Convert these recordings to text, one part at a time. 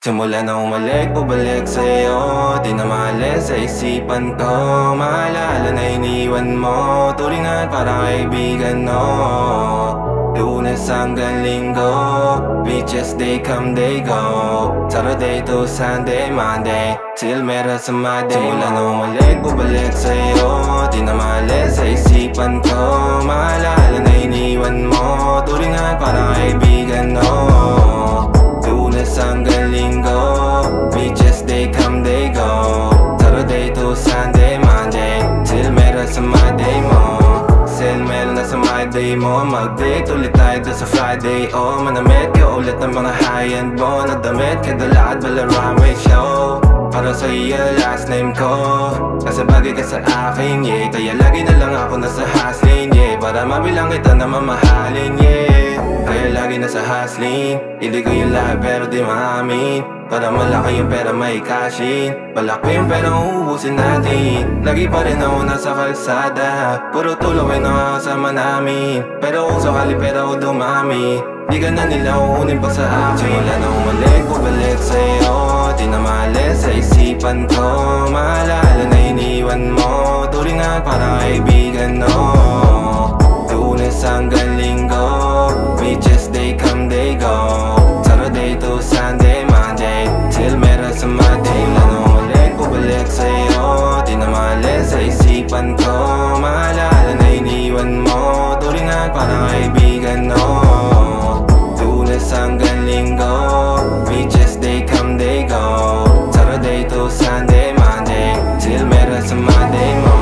Simula na umalik, bubalik sa'yo. Di na maalis sa isipan ko. Maalala na iniwan mo. Turingan para kaibigan no. Lunes hanggang linggo. Beaches day come day go. Saturday to Sunday, Monday. Till meron sa Monday. Simula na umalik, bubalik sa'yo. Di na maalis sa isipan ko Monday mo Mag-date ulit tayo doon sa Friday. Oh, manamit ka ulit ng mga high-end mo. Nadamit ka dalakad bala runway show? Para sa iyo last name ko. Kasi bagay ka sa akin, yeah. Kaya lagi na lang ako nasa hustling, yeah. Para mabilang kita na mamahalin, yeah Nasa hustling. Ko yung lahat pero di maamin. Para malaki yung pera may cashin Malaki yung pera uubusin natin. Lagi pa rin ako nasa kalsada. Puro tulawin ang kasama namin. Pero kung sakali pera ko dumami. Di ka na nila uunin pa sa akin. Wala na umalik, bubalik sa'yo. Di na sa isipan ko isipan ko Maalala na iniwan mo. Turingan para kaibigan no? Lunes hanggang linggo Beaches day come day go. Saturday to Sunday, Monday Till meron sa Monday mo.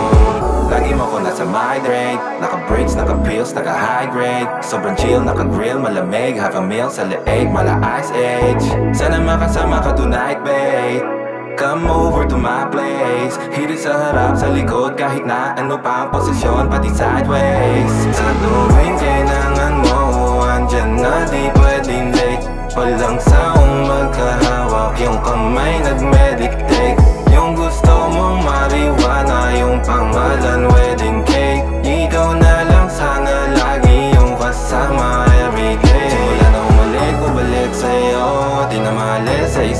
Lagi mo ko nasa migrate Naka-breaks, naka-pills, naka-high grade Sobrang chill, naka-grill, malamig Half a meal sa leeg, mala ice age. Sana makasama ka tonight, babe Come over to my place. Hirit sa harap, sa likod Kahit na ano pa ang posisyon Pati sideways. Sa tuwing kailangan mo Andyan na di pwedeng late. Walang saong magkahawak Yung kamay nag-meditate. Yung gusto mong mariwana Yung pangalan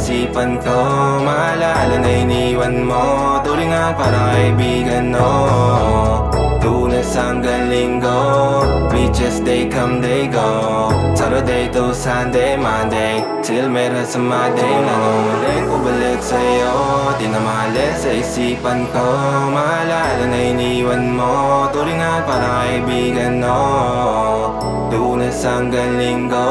isipan ko Maalala na iniwan mo. Turingan para kaibigan no hanggang linggo Beaches day come day go. Saturday to Sunday, Monday. Till meron sa Monday Wala na umalik, bubalik sa'yo. Di na maalis sa isipan ko. Maalala na iniwan mo. Turingan para kaibigan no. Lunes hanggang linggo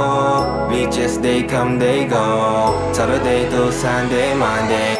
Beaches day come day go. Saturday to Sunday, Monday